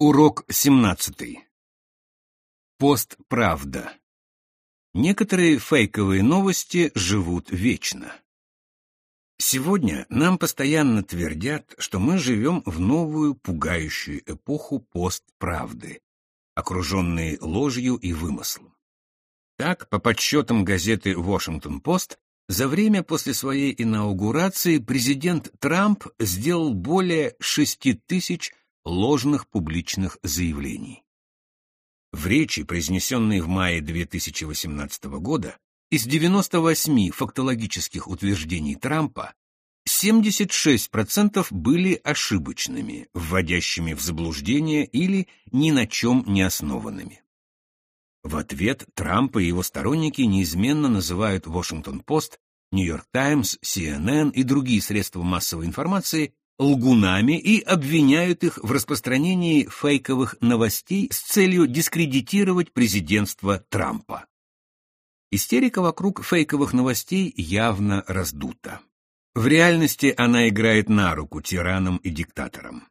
Урок 17. Постправда. Некоторые фейковые новости живут вечно. Сегодня нам постоянно твердят, что мы живем в новую пугающую эпоху постправды, окруженной ложью и вымыслом. Так, по подсчетам газеты «Вашингтон-Пост», за время после своей инаугурации президент Трамп сделал более 6 тысяч ложных публичных заявлений. В речи, произнесенной в мае 2018 года, из 98 фактологических утверждений Трампа 76% были ошибочными, вводящими в заблуждение или ни на чем не основанными. В ответ Трамп и его сторонники неизменно называют Вашингтон-Пост, Нью-Йорк Таймс, CNN и другие средства массовой информации лгунами и обвиняют их в распространении фейковых новостей с целью дискредитировать президентство Трампа. Истерика вокруг фейковых новостей явно раздута. В реальности она играет на руку тиранам и диктаторам.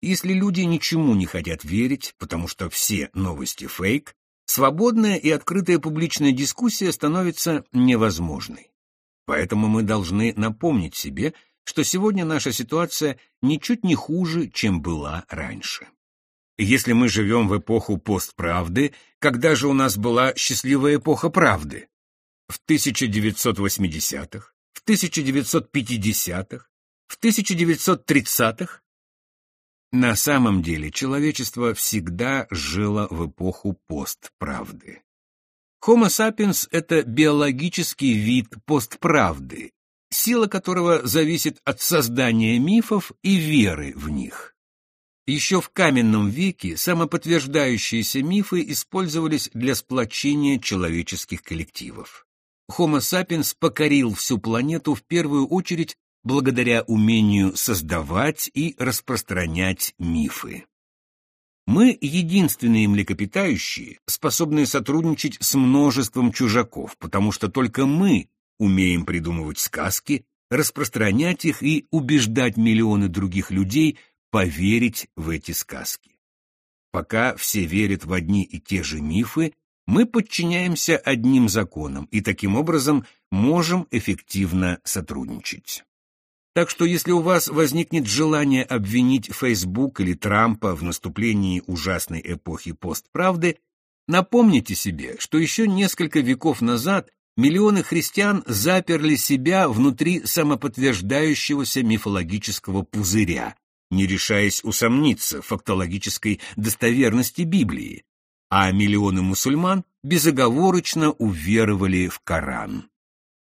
Если люди ничему не хотят верить, потому что все новости фейк, свободная и открытая публичная дискуссия становится невозможной. Поэтому мы должны напомнить себе, что сегодня наша ситуация ничуть не хуже, чем была раньше. Если мы живем в эпоху постправды, когда же у нас была счастливая эпоха правды? В 1980-х, в 1950-х, в 1930-х? На самом деле человечество всегда жило в эпоху постправды. Homo sapiens — это биологический вид постправды, сила которого зависит от создания мифов и веры в них. Еще в каменном веке самоподтверждающиеся мифы использовались для сплочения человеческих коллективов. Homo sapiens покорил всю планету в первую очередь благодаря умению создавать и распространять мифы. Мы единственные млекопитающие, способные сотрудничать с множеством чужаков, потому что только мы умеем придумывать сказки, распространять их и убеждать миллионы других людей поверить в эти сказки. Пока все верят в одни и те же мифы, мы подчиняемся одним законам и таким образом можем эффективно сотрудничать. Так что если у вас возникнет желание обвинить Facebook или Трампа в наступлении ужасной эпохи постправды, напомните себе, что еще несколько веков назад миллионы христиан заперли себя внутри самоподтверждающегося мифологического пузыря, не решаясь усомниться в фактологической достоверности Библии, а миллионы мусульман безоговорочно уверовали в Коран.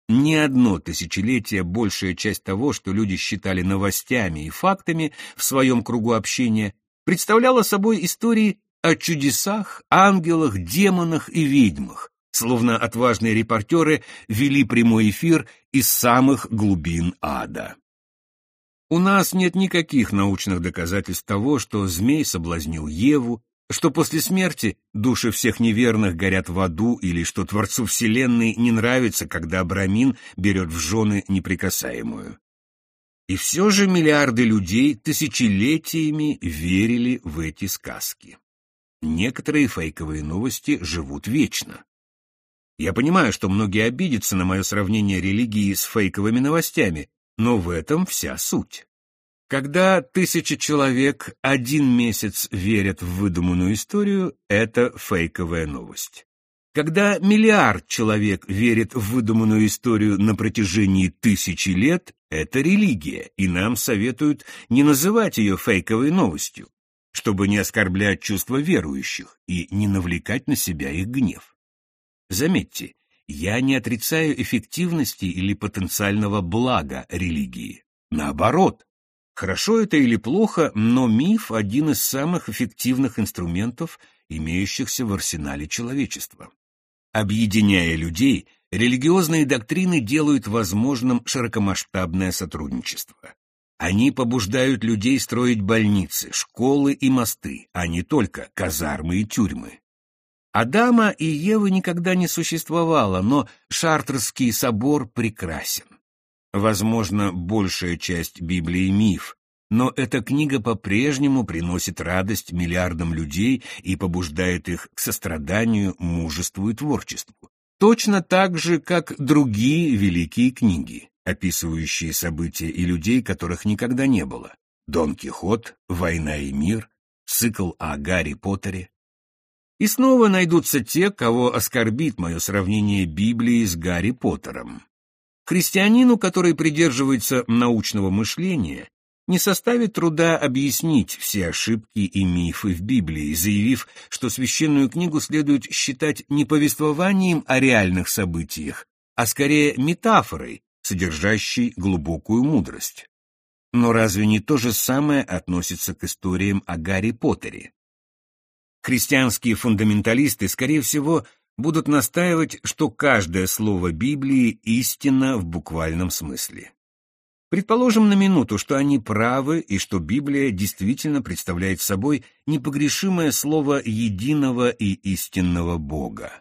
Ни одно тысячелетие большая часть того, что люди считали новостями и фактами в своем кругу общения, представляла собой истории о чудесах, ангелах, демонах и ведьмах, словно отважные репортеры вели прямой эфир из самых глубин ада. У нас нет никаких научных доказательств того, что змей соблазнил Еву, что после смерти души всех неверных горят в аду или что Творцу Вселенной не нравится, когда Абрамин берет в жены неприкасаемую. И все же миллиарды людей тысячелетиями верили в эти сказки. Некоторые фейковые новости живут вечно. Я понимаю, что многие обидятся на мое сравнение религии с фейковыми новостями, но в этом вся суть. Когда тысяча человек один месяц верят в выдуманную историю, это фейковая новость. Когда миллиард человек верит в выдуманную историю на протяжении тысячи лет, это религия, и нам советуют не называть ее фейковой новостью, чтобы не оскорблять чувства верующих и не навлекать на себя их гнев. Заметьте, я не отрицаю эффективности или потенциального блага религии. Наоборот, хорошо это или плохо, но миф – один из самых эффективных инструментов, имеющихся в арсенале человечества. Объединяя людей, религиозные доктрины делают возможным широкомасштабное сотрудничество. Они побуждают людей строить больницы, школы и мосты, а не только казармы и тюрьмы. Адама и Евы никогда не существовало, но Шартрский собор прекрасен. Возможно, большая часть Библии — миф, но эта книга по-прежнему приносит радость миллиардам людей и побуждает их к состраданию, мужеству и творчеству. Точно так же, как другие великие книги, описывающие события и людей, которых никогда не было. Дон Кихот, Война и мир, цикл о Гарри Поттере. И снова найдутся те, кого оскорбит мое сравнение Библии с Гарри Поттером. Христианину, который придерживается научного мышления, не составит труда объяснить все ошибки и мифы в Библии, заявив, что священную книгу следует считать не повествованием о реальных событиях, а скорее метафорой, содержащей глубокую мудрость. Но разве не то же самое относится к историям о Гарри Поттере? Христианские фундаменталисты, скорее всего, будут настаивать, что каждое слово Библии истина в буквальном смысле. Предположим на минуту, что они правы и что Библия действительно представляет собой непогрешимое слово единого и истинного Бога.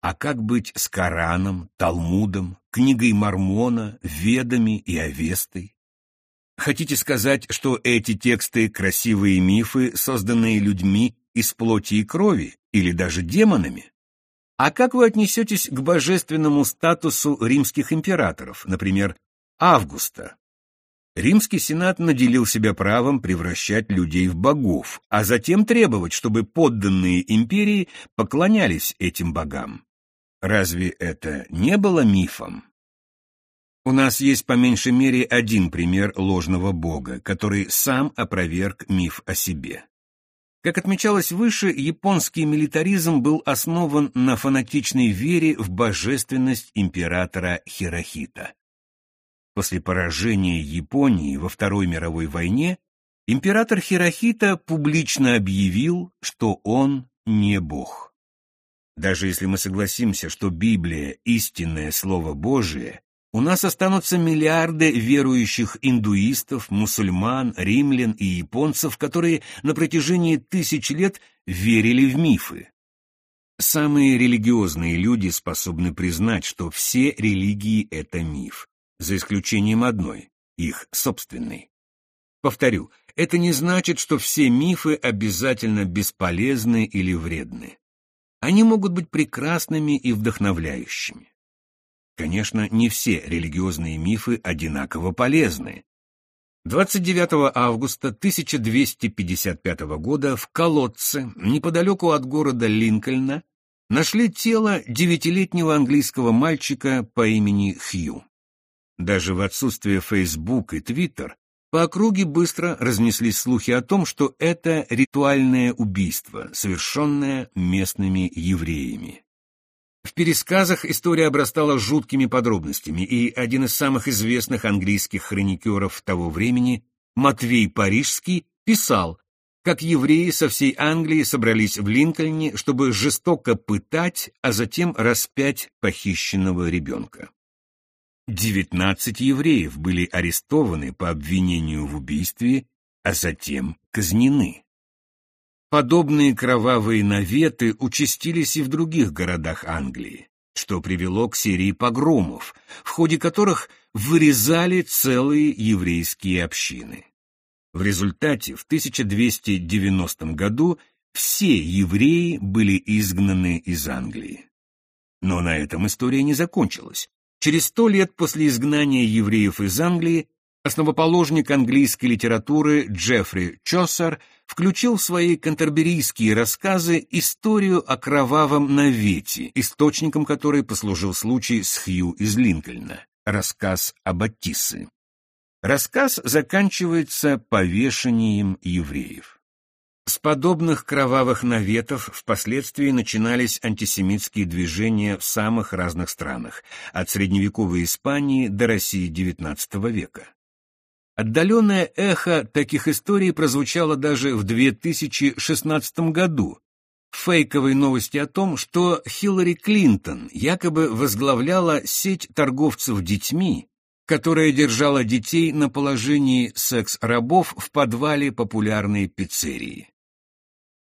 А как быть с Кораном, Талмудом, книгой Мормона, Ведами и Авестой? Хотите сказать, что эти тексты — красивые мифы, созданные людьми из плоти и крови, или даже демонами? А как вы отнесетесь к божественному статусу римских императоров, например, Августа? Римский сенат наделил себя правом превращать людей в богов, а затем требовать, чтобы подданные империи поклонялись этим богам. Разве это не было мифом? У нас есть по меньшей мере один пример ложного бога, который сам опроверг миф о себе. Как отмечалось выше, японский милитаризм был основан на фанатичной вере в божественность императора Хирохита. После поражения Японии во Второй мировой войне император Хирохита публично объявил, что он не бог. Даже если мы согласимся, что Библия — истинное Слово Божие, у нас останутся миллиарды верующих индуистов, мусульман, римлян и японцев, которые на протяжении тысяч лет верили в мифы. Самые религиозные люди способны признать, что все религии — это миф, за исключением одной — их собственной. Повторю, это не значит, что все мифы обязательно бесполезны или вредны. Они могут быть прекрасными и вдохновляющими. Конечно, не все религиозные мифы одинаково полезны. 29 августа 1255 года в колодце, неподалеку от города Линкольна, нашли тело девятилетнего английского мальчика по имени Хью. Даже в отсутствие Facebook и Twitter по округе быстро разнеслись слухи о том, что это ритуальное убийство, совершенное местными евреями. В пересказах история обрастала жуткими подробностями, и один из самых известных английских хроникеров того времени, Матвей Парижский, писал, как евреи со всей Англии собрались в Линкольне, чтобы жестоко пытать, а затем распять похищенного ребенка. Девятнадцать евреев были арестованы по обвинению в убийстве, а затем казнены. Подобные кровавые наветы участились и в других городах Англии, что привело к серии погромов, в ходе которых вырезали целые еврейские общины. В результате в 1290 году все евреи были изгнаны из Англии. Но на этом история не закончилась. Через сто лет после изгнания евреев из Англии Основоположник английской литературы Джеффри Чосер включил в свои кантерберийские рассказы историю о кровавом навете, источником которой послужил случай с Хью из Линкольна, рассказ об Аттисы. Рассказ заканчивается повешением евреев. С подобных кровавых наветов впоследствии начинались антисемитские движения в самых разных странах, от средневековой Испании до России XIX века. Отдаленное эхо таких историй прозвучало даже в 2016 году, фейковой новости о том, что Хиллари Клинтон якобы возглавляла сеть торговцев детьми, которая держала детей на положении секс-рабов в подвале популярной пиццерии.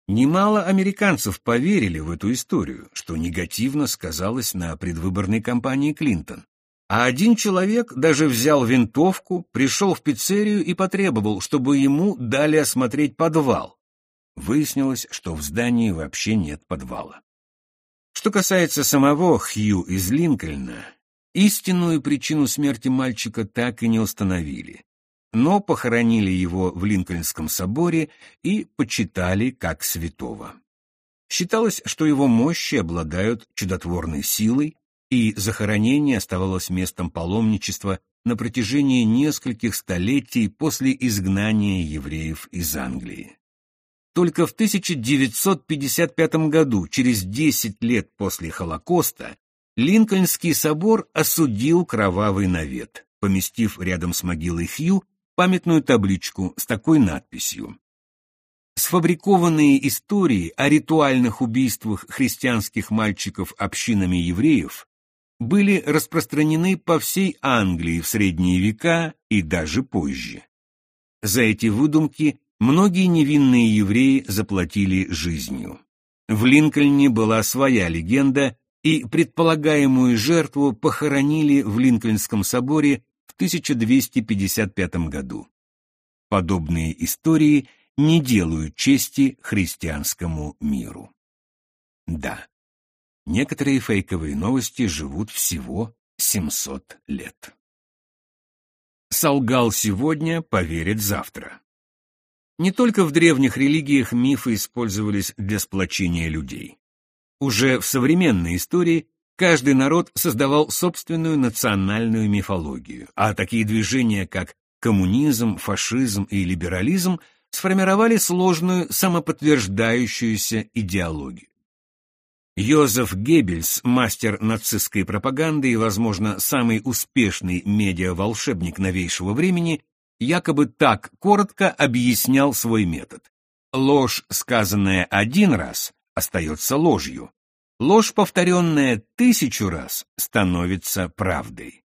Немало американцев поверили в эту историю, что негативно сказалось на предвыборной кампании Клинтон. А один человек даже взял винтовку, пришел в пиццерию и потребовал, чтобы ему дали осмотреть подвал. Выяснилось, что в здании вообще нет подвала. Что касается самого Хью из Линкольна, истинную причину смерти мальчика так и не установили, но похоронили его в Линкольнском соборе и почитали как святого. Считалось, что его мощи обладают чудотворной силой, и захоронение оставалось местом паломничества на протяжении нескольких столетий после изгнания евреев из Англии. Только в 1955 году, через 10 лет после Холокоста, Линкольнский собор осудил кровавый навет, поместив рядом с могилой Хью памятную табличку с такой надписью Сфабрикованные истории о ритуальных убийствах христианских мальчиков общинами евреев были распространены по всей Англии в средние века и даже позже. За эти выдумки многие невинные евреи заплатили жизнью. В Линкольне была своя легенда, и предполагаемую жертву похоронили в Линкольнском соборе в 1255 году. Подобные истории не делают чести христианскому миру. Да, Некоторые фейковые новости живут всего 700 лет. Солгал сегодня, поверит завтра. Не только в древних религиях мифы использовались для сплочения людей. Уже в современной истории каждый народ создавал собственную национальную мифологию, а такие движения, как коммунизм, фашизм и либерализм, сформировали сложную самоподтверждающуюся идеологию. Йозеф Геббельс, мастер нацистской пропаганды и, возможно, самый успешный медиа-волшебник новейшего времени, якобы так коротко объяснял свой метод. Ложь, сказанная один раз, остается ложью. Ложь, повторенная тысячу раз, становится правдой.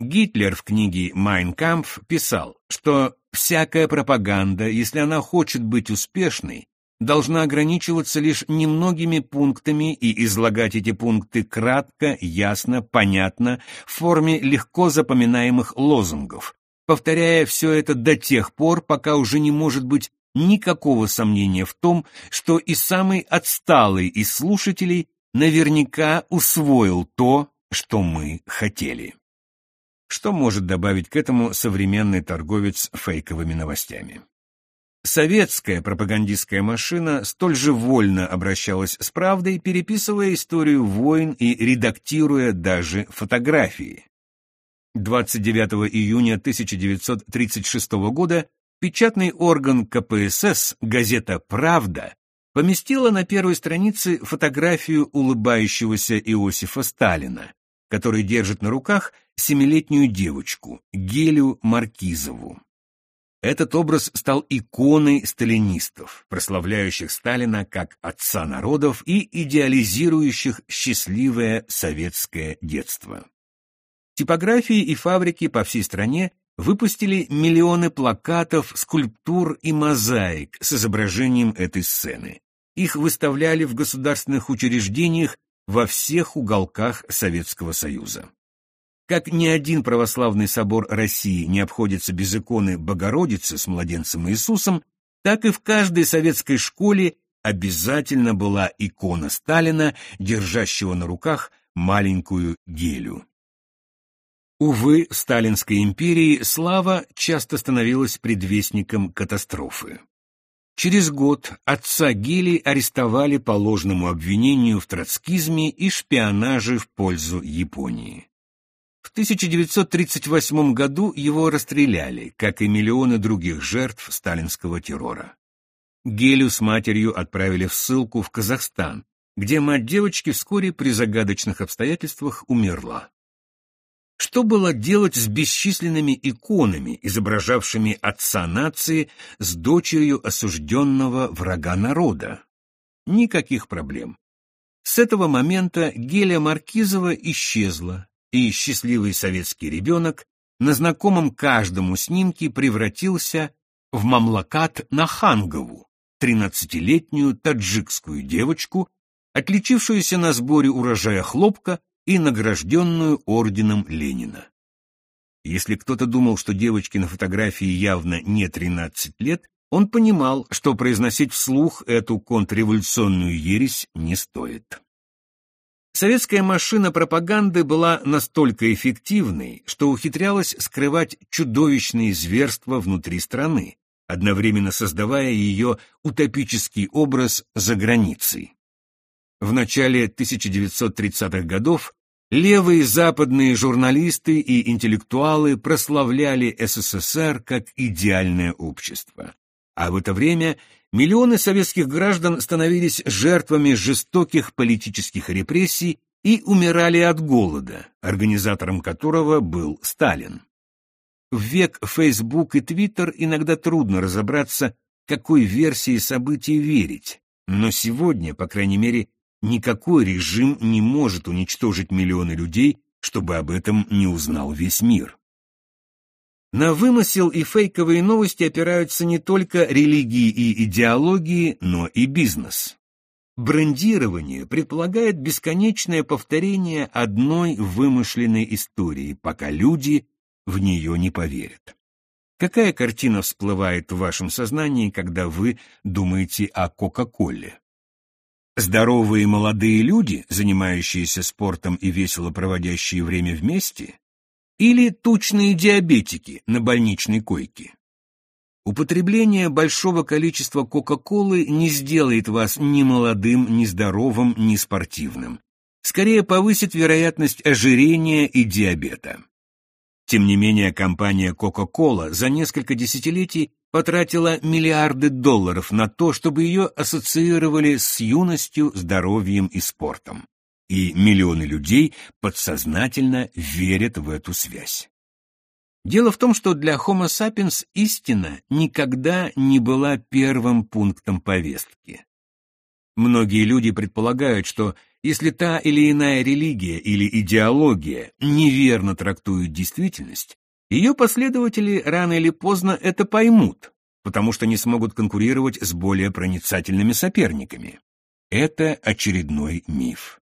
Гитлер в книге «Майн Кампф» писал, что всякая пропаганда, если она хочет быть успешной, должна ограничиваться лишь немногими пунктами и излагать эти пункты кратко, ясно, понятно, в форме легко запоминаемых лозунгов, повторяя все это до тех пор, пока уже не может быть никакого сомнения в том, что и самый отсталый из слушателей наверняка усвоил то, что мы хотели. Что может добавить к этому современный торговец фейковыми новостями? Советская пропагандистская машина столь же вольно обращалась с правдой, переписывая историю войн и редактируя даже фотографии. 29 июня 1936 года печатный орган КПСС, газета «Правда», поместила на первой странице фотографию улыбающегося Иосифа Сталина, который держит на руках семилетнюю девочку, Гелю Маркизову. Этот образ стал иконой сталинистов, прославляющих Сталина как отца народов и идеализирующих счастливое советское детство. Типографии и фабрики по всей стране выпустили миллионы плакатов, скульптур и мозаик с изображением этой сцены. Их выставляли в государственных учреждениях во всех уголках Советского Союза. Как ни один православный собор России не обходится без иконы Богородицы с младенцем Иисусом, так и в каждой советской школе обязательно была икона Сталина, держащего на руках маленькую гелю. Увы, в Сталинской империи слава часто становилась предвестником катастрофы. Через год отца Гели арестовали по ложному обвинению в троцкизме и шпионаже в пользу Японии. В 1938 году его расстреляли, как и миллионы других жертв сталинского террора. Гелю с матерью отправили в ссылку в Казахстан, где мать девочки вскоре при загадочных обстоятельствах умерла. Что было делать с бесчисленными иконами, изображавшими отца нации с дочерью осужденного врага народа? Никаких проблем. С этого момента Геля Маркизова исчезла, и счастливый советский ребенок на знакомом каждому снимке превратился в Мамлакат Нахангову, тринадцатилетнюю таджикскую девочку, отличившуюся на сборе урожая хлопка и награжденную орденом Ленина. Если кто-то думал, что девочке на фотографии явно не 13 лет, он понимал, что произносить вслух эту контрреволюционную ересь не стоит. Советская машина пропаганды была настолько эффективной, что ухитрялась скрывать чудовищные зверства внутри страны, одновременно создавая ее утопический образ за границей. В начале 1930-х годов левые западные журналисты и интеллектуалы прославляли СССР как идеальное общество. А в это время миллионы советских граждан становились жертвами жестоких политических репрессий и умирали от голода, организатором которого был Сталин. В век Facebook и Twitter иногда трудно разобраться, какой версии событий верить, но сегодня, по крайней мере, никакой режим не может уничтожить миллионы людей, чтобы об этом не узнал весь мир. На вымысел и фейковые новости опираются не только религии и идеологии, но и бизнес. Брендирование предполагает бесконечное повторение одной вымышленной истории, пока люди в нее не поверят. Какая картина всплывает в вашем сознании, когда вы думаете о Кока-Коле? Здоровые молодые люди, занимающиеся спортом и весело проводящие время вместе? Или тучные диабетики на больничной койке? Употребление большого количества Кока-Колы не сделает вас ни молодым, ни здоровым, ни спортивным. Скорее повысит вероятность ожирения и диабета. Тем не менее, компания Coca-Cola за несколько десятилетий потратила миллиарды долларов на то, чтобы ее ассоциировали с юностью, здоровьем и спортом. И миллионы людей подсознательно верят в эту связь. Дело в том, что для Homo sapiens истина никогда не была первым пунктом повестки. Многие люди предполагают, что если та или иная религия или идеология неверно трактует действительность, ее последователи рано или поздно это поймут, потому что не смогут конкурировать с более проницательными соперниками. Это очередной миф.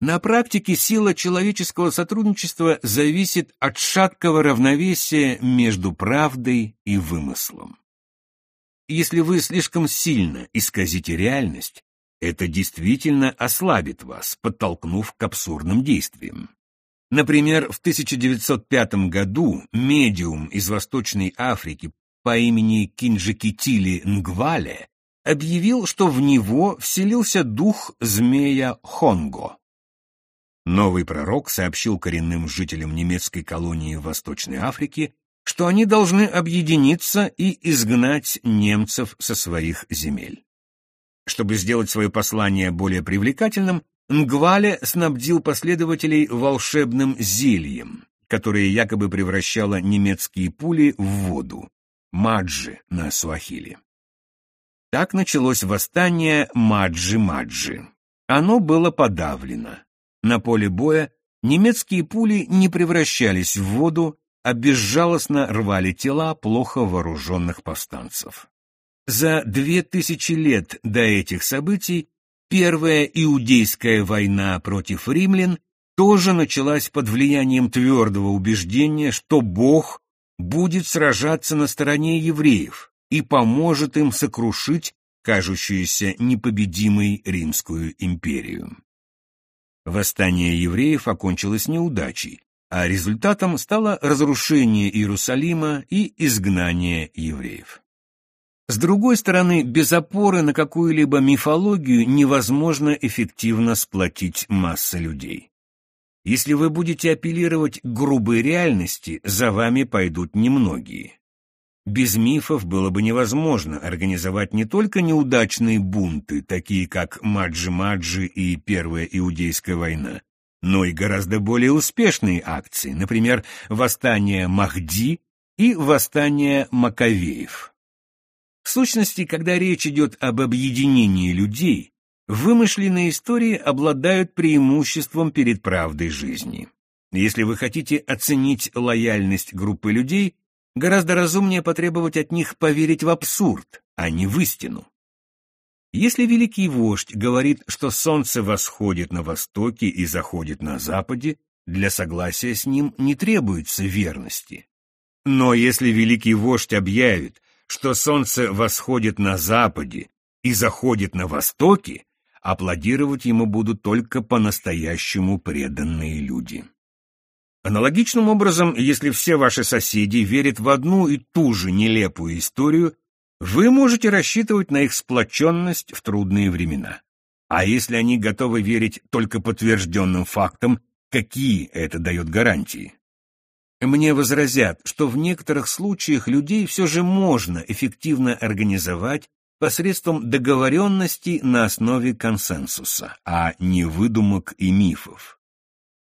На практике сила человеческого сотрудничества зависит от шаткого равновесия между правдой и вымыслом. Если вы слишком сильно исказите реальность, это действительно ослабит вас, подтолкнув к абсурдным действиям. Например, в 1905 году медиум из Восточной Африки по имени Кинджикитили Нгвале объявил, что в него вселился дух змея Хонго. Новый пророк сообщил коренным жителям немецкой колонии в Восточной Африке, что они должны объединиться и изгнать немцев со своих земель. Чтобы сделать свое послание более привлекательным, Нгвале снабдил последователей волшебным зельем, которое якобы превращало немецкие пули в воду, маджи на суахили. Так началось восстание Маджи-Маджи. Оно было подавлено. На поле боя немецкие пули не превращались в воду, а безжалостно рвали тела плохо вооруженных повстанцев. За две тысячи лет до этих событий Первая иудейская война против римлян тоже началась под влиянием твердого убеждения, что Бог будет сражаться на стороне евреев и поможет им сокрушить кажущуюся непобедимой Римскую империю. Восстание евреев окончилось неудачей, а результатом стало разрушение Иерусалима и изгнание евреев. С другой стороны, без опоры на какую-либо мифологию невозможно эффективно сплотить массы людей. Если вы будете апеллировать к грубой реальности, за вами пойдут немногие. Без мифов было бы невозможно организовать не только неудачные бунты, такие как Маджи-Маджи и Первая Иудейская война, но и гораздо более успешные акции, например, восстание Махди и восстание Маковеев. В сущности, когда речь идет об объединении людей, вымышленные истории обладают преимуществом перед правдой жизни. Если вы хотите оценить лояльность группы людей, гораздо разумнее потребовать от них поверить в абсурд, а не в истину. Если великий вождь говорит, что солнце восходит на востоке и заходит на западе, для согласия с ним не требуется верности. Но если великий вождь объявит, что солнце восходит на западе и заходит на востоке, аплодировать ему будут только по-настоящему преданные люди. Аналогичным образом, если все ваши соседи верят в одну и ту же нелепую историю, вы можете рассчитывать на их сплоченность в трудные времена. А если они готовы верить только подтвержденным фактам, какие это дает гарантии? Мне возразят, что в некоторых случаях людей все же можно эффективно организовать посредством договоренности на основе консенсуса, а не выдумок и мифов.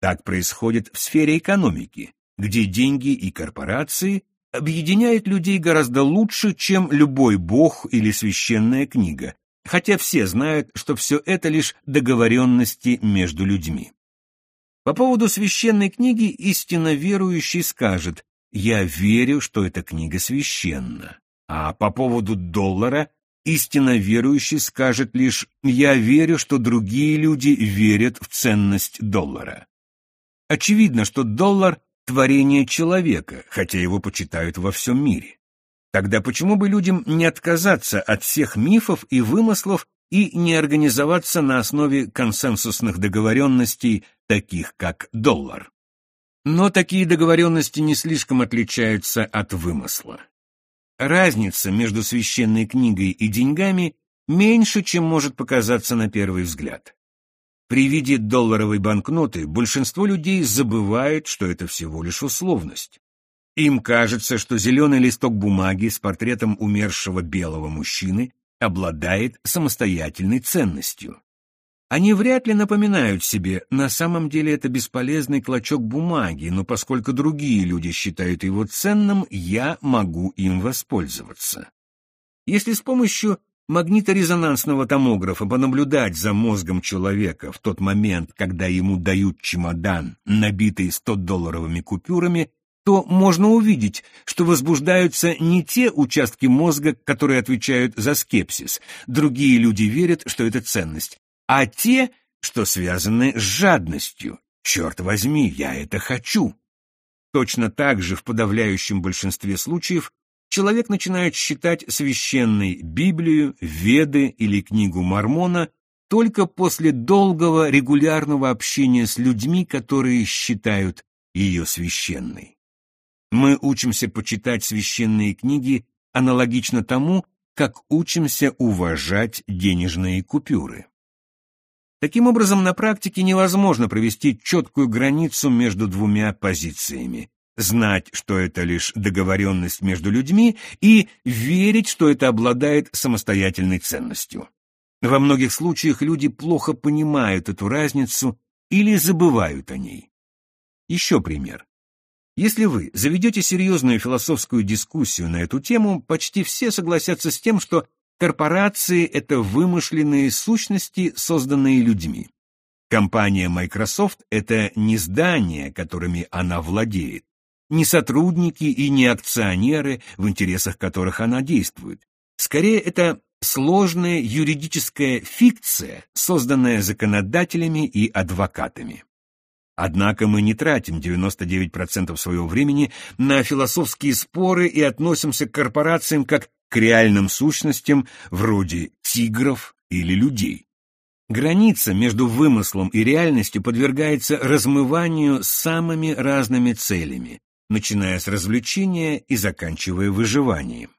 Так происходит в сфере экономики, где деньги и корпорации объединяет людей гораздо лучше, чем любой бог или священная книга, хотя все знают, что все это лишь договоренности между людьми. По поводу священной книги истинно верующий скажет «Я верю, что эта книга священна», а по поводу доллара истинно верующий скажет лишь «Я верю, что другие люди верят в ценность доллара». Очевидно, что доллар творение человека, хотя его почитают во всем мире. Тогда почему бы людям не отказаться от всех мифов и вымыслов и не организоваться на основе консенсусных договоренностей, таких как доллар? Но такие договоренности не слишком отличаются от вымысла. Разница между священной книгой и деньгами меньше, чем может показаться на первый взгляд. При виде долларовой банкноты большинство людей забывает, что это всего лишь условность. Им кажется, что зеленый листок бумаги с портретом умершего белого мужчины обладает самостоятельной ценностью. Они вряд ли напоминают себе, на самом деле это бесполезный клочок бумаги, но поскольку другие люди считают его ценным, я могу им воспользоваться. Если с помощью магниторезонансного томографа понаблюдать за мозгом человека в тот момент, когда ему дают чемодан, набитый 100-долларовыми купюрами, то можно увидеть, что возбуждаются не те участки мозга, которые отвечают за скепсис, другие люди верят, что это ценность, а те, что связаны с жадностью. Черт возьми, я это хочу. Точно так же в подавляющем большинстве случаев человек начинает считать священной Библию, Веды или книгу Мормона только после долгого регулярного общения с людьми, которые считают ее священной. Мы учимся почитать священные книги аналогично тому, как учимся уважать денежные купюры. Таким образом, на практике невозможно провести четкую границу между двумя позициями знать, что это лишь договоренность между людьми, и верить, что это обладает самостоятельной ценностью. Во многих случаях люди плохо понимают эту разницу или забывают о ней. Еще пример. Если вы заведете серьезную философскую дискуссию на эту тему, почти все согласятся с тем, что корпорации — это вымышленные сущности, созданные людьми. Компания Microsoft — это не здания, которыми она владеет, не сотрудники и не акционеры, в интересах которых она действует. Скорее, это сложная юридическая фикция, созданная законодателями и адвокатами. Однако мы не тратим 99% своего времени на философские споры и относимся к корпорациям как к реальным сущностям вроде тигров или людей. Граница между вымыслом и реальностью подвергается размыванию самыми разными целями, начиная с развлечения и заканчивая выживанием.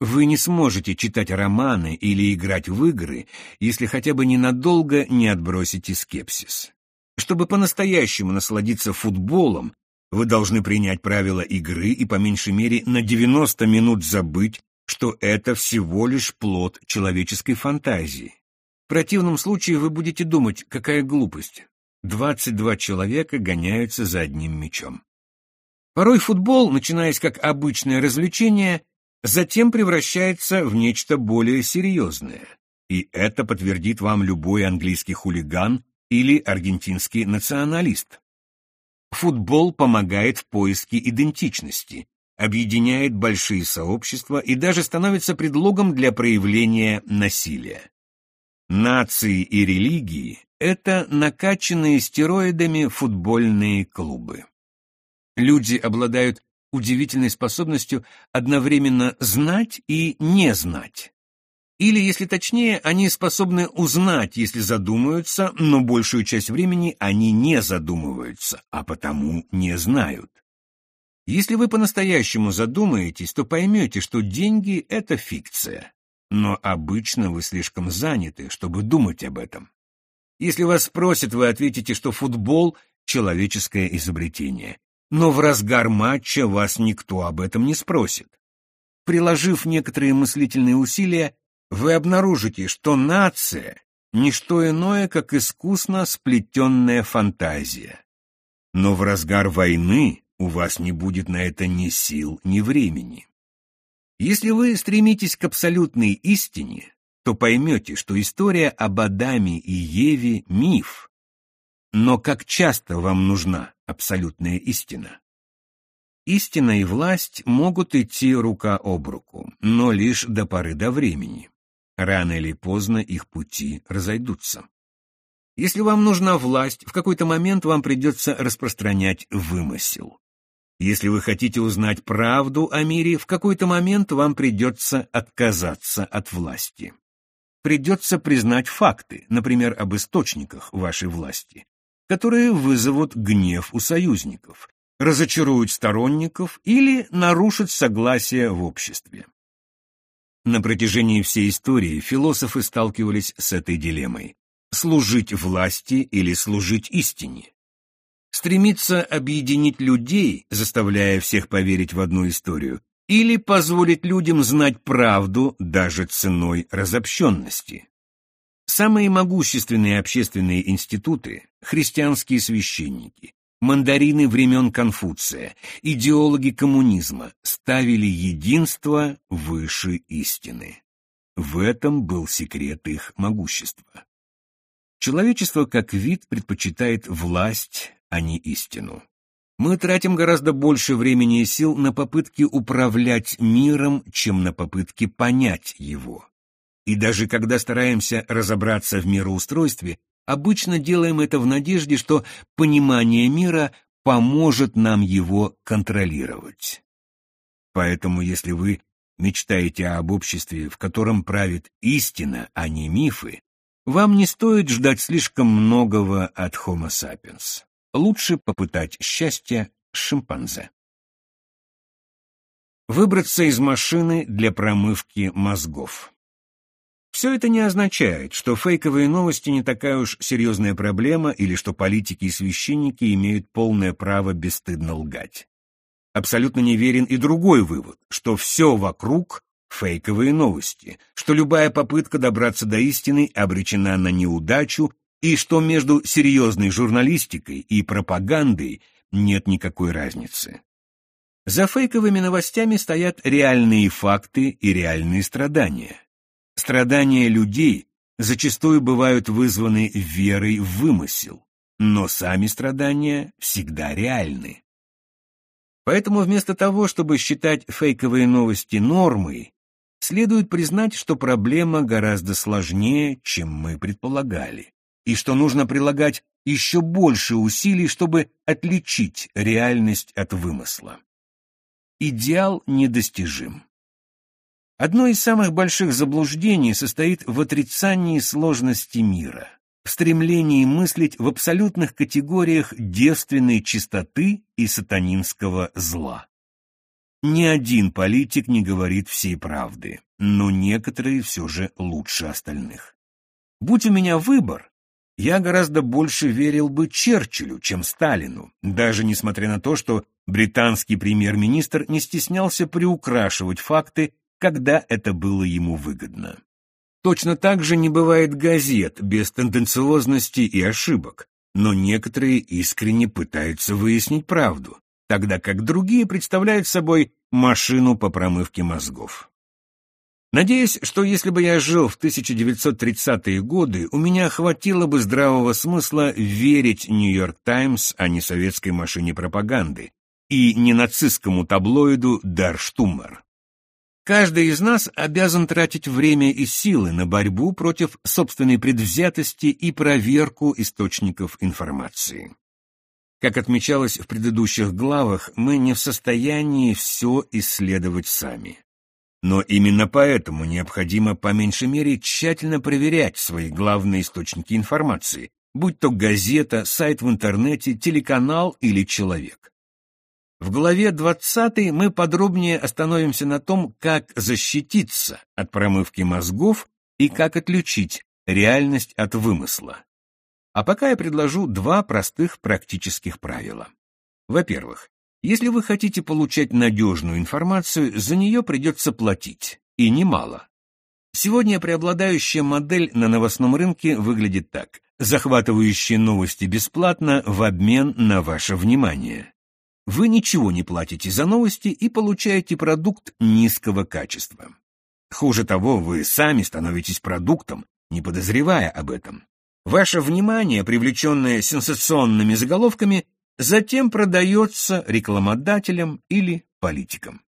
Вы не сможете читать романы или играть в игры, если хотя бы ненадолго не отбросите скепсис. Чтобы по-настоящему насладиться футболом, вы должны принять правила игры и по меньшей мере на 90 минут забыть, что это всего лишь плод человеческой фантазии. В противном случае вы будете думать, какая глупость. 22 человека гоняются за одним мячом. Порой футбол, начинаясь как обычное развлечение, затем превращается в нечто более серьезное. И это подтвердит вам любой английский хулиган или аргентинский националист. Футбол помогает в поиске идентичности, объединяет большие сообщества и даже становится предлогом для проявления насилия. Нации и религии – это накачанные стероидами футбольные клубы. Люди обладают удивительной способностью одновременно знать и не знать. Или, если точнее, они способны узнать, если задумаются, но большую часть времени они не задумываются, а потому не знают. Если вы по-настоящему задумаетесь, то поймете, что деньги — это фикция. Но обычно вы слишком заняты, чтобы думать об этом. Если вас спросят, вы ответите, что футбол — человеческое изобретение. Но в разгар матча вас никто об этом не спросит. Приложив некоторые мыслительные усилия, вы обнаружите, что нация — не что иное, как искусно сплетенная фантазия. Но в разгар войны у вас не будет на это ни сил, ни времени. Если вы стремитесь к абсолютной истине, то поймете, что история об Адаме и Еве — миф. Но как часто вам нужна абсолютная истина? Истина и власть могут идти рука об руку, но лишь до поры до времени. Рано или поздно их пути разойдутся. Если вам нужна власть, в какой-то момент вам придется распространять вымысел. Если вы хотите узнать правду о мире, в какой-то момент вам придется отказаться от власти. Придется признать факты, например, об источниках вашей власти, которые вызовут гнев у союзников, разочаруют сторонников или нарушат согласие в обществе. На протяжении всей истории философы сталкивались с этой дилеммой – служить власти или служить истине. Стремиться объединить людей, заставляя всех поверить в одну историю, или позволить людям знать правду даже ценой разобщенности. Самые могущественные общественные институты – христианские священники, мандарины времен Конфуция, идеологи коммунизма ставили единство выше истины. В этом был секрет их могущества. Человечество как вид предпочитает власть, а не истину. Мы тратим гораздо больше времени и сил на попытки управлять миром, чем на попытки понять его. И даже когда стараемся разобраться в мироустройстве, обычно делаем это в надежде, что понимание мира поможет нам его контролировать. Поэтому если вы мечтаете об обществе, в котором правит истина, а не мифы, вам не стоит ждать слишком многого от Homo sapiens. Лучше попытать счастье с шимпанзе. Выбраться из машины для промывки мозгов. Все это не означает, что фейковые новости не такая уж серьезная проблема или что политики и священники имеют полное право бесстыдно лгать. Абсолютно неверен и другой вывод, что все вокруг — фейковые новости, что любая попытка добраться до истины обречена на неудачу и что между серьезной журналистикой и пропагандой нет никакой разницы. За фейковыми новостями стоят реальные факты и реальные страдания. Страдания людей зачастую бывают вызваны верой в вымысел, но сами страдания всегда реальны. Поэтому вместо того, чтобы считать фейковые новости нормой, следует признать, что проблема гораздо сложнее, чем мы предполагали, и что нужно прилагать еще больше усилий, чтобы отличить реальность от вымысла. Идеал недостижим. Одно из самых больших заблуждений состоит в отрицании сложности мира, в стремлении мыслить в абсолютных категориях девственной чистоты и сатанинского зла. Ни один политик не говорит всей правды, но некоторые все же лучше остальных. Будь у меня выбор, я гораздо больше верил бы Черчиллю, чем Сталину, даже несмотря на то, что британский премьер-министр не стеснялся приукрашивать факты когда это было ему выгодно. Точно так же не бывает газет без тенденциозности и ошибок, но некоторые искренне пытаются выяснить правду, тогда как другие представляют собой машину по промывке мозгов. Надеюсь, что если бы я жил в 1930-е годы, у меня хватило бы здравого смысла верить «Нью-Йорк Таймс», а не советской машине пропаганды, и ненацистскому таблоиду Der Stummer. Каждый из нас обязан тратить время и силы на борьбу против собственной предвзятости и проверку источников информации. Как отмечалось в предыдущих главах, мы не в состоянии все исследовать сами. Но именно поэтому необходимо по меньшей мере тщательно проверять свои главные источники информации, будь то газета, сайт в интернете, телеканал или человек. В главе 20 мы подробнее остановимся на том, как защититься от промывки мозгов и как отличить реальность от вымысла. А пока я предложу два простых практических правила. Во-первых, если вы хотите получать надежную информацию, за нее придется платить, и немало. Сегодня преобладающая модель на новостном рынке выглядит так. Захватывающие новости бесплатно в обмен на ваше внимание. Вы ничего не платите за новости и получаете продукт низкого качества. Хуже того, вы сами становитесь продуктом, не подозревая об этом. Ваше внимание, привлеченное сенсационными заголовками, затем продается рекламодателям или политикам.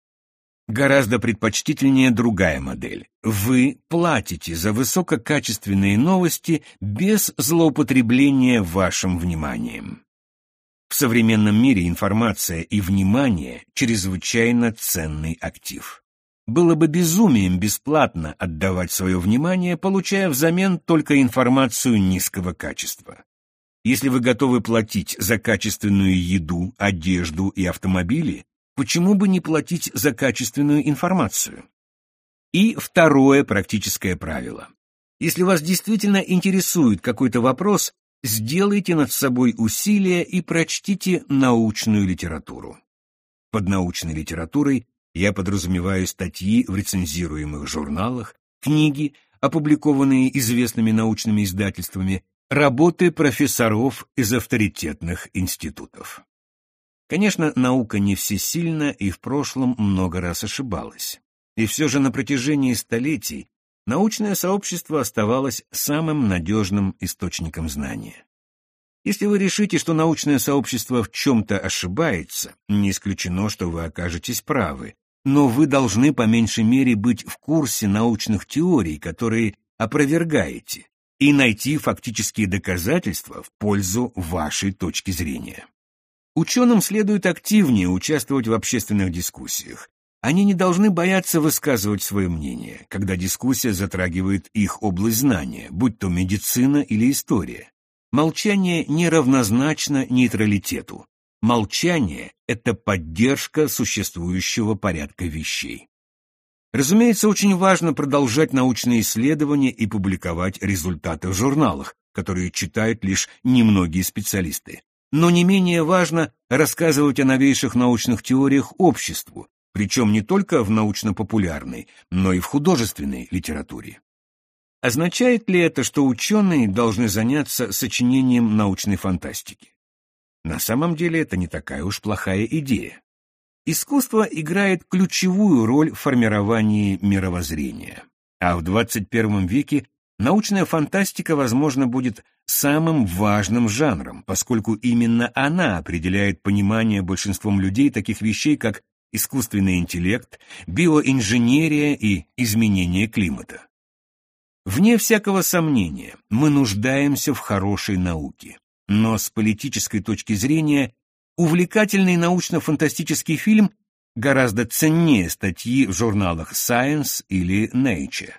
Гораздо предпочтительнее другая модель. Вы платите за высококачественные новости без злоупотребления вашим вниманием. В современном мире информация и внимание – чрезвычайно ценный актив. Было бы безумием бесплатно отдавать свое внимание, получая взамен только информацию низкого качества. Если вы готовы платить за качественную еду, одежду и автомобили, почему бы не платить за качественную информацию? И второе практическое правило. Если вас действительно интересует какой-то вопрос, Сделайте над собой усилия и прочтите научную литературу. Под научной литературой я подразумеваю статьи в рецензируемых журналах, книги, опубликованные известными научными издательствами, работы профессоров из авторитетных институтов. Конечно, наука не всесильна и в прошлом много раз ошибалась. И все же на протяжении столетий научное сообщество оставалось самым надежным источником знания. Если вы решите, что научное сообщество в чем-то ошибается, не исключено, что вы окажетесь правы, но вы должны по меньшей мере быть в курсе научных теорий, которые опровергаете, и найти фактические доказательства в пользу вашей точки зрения. Ученым следует активнее участвовать в общественных дискуссиях, они не должны бояться высказывать свое мнение, когда дискуссия затрагивает их область знания, будь то медицина или история. Молчание не равнозначно нейтралитету. Молчание — это поддержка существующего порядка вещей. Разумеется, очень важно продолжать научные исследования и публиковать результаты в журналах, которые читают лишь немногие специалисты. Но не менее важно рассказывать о новейших научных теориях обществу, причем не только в научно-популярной, но и в художественной литературе. Означает ли это, что ученые должны заняться сочинением научной фантастики? На самом деле это не такая уж плохая идея. Искусство играет ключевую роль в формировании мировоззрения, а в 21 веке научная фантастика, возможно, будет самым важным жанром, поскольку именно она определяет понимание большинством людей таких вещей, как искусственный интеллект, биоинженерия и изменение климата. Вне всякого сомнения, мы нуждаемся в хорошей науке. Но с политической точки зрения увлекательный научно-фантастический фильм гораздо ценнее статьи в журналах Science или Nature.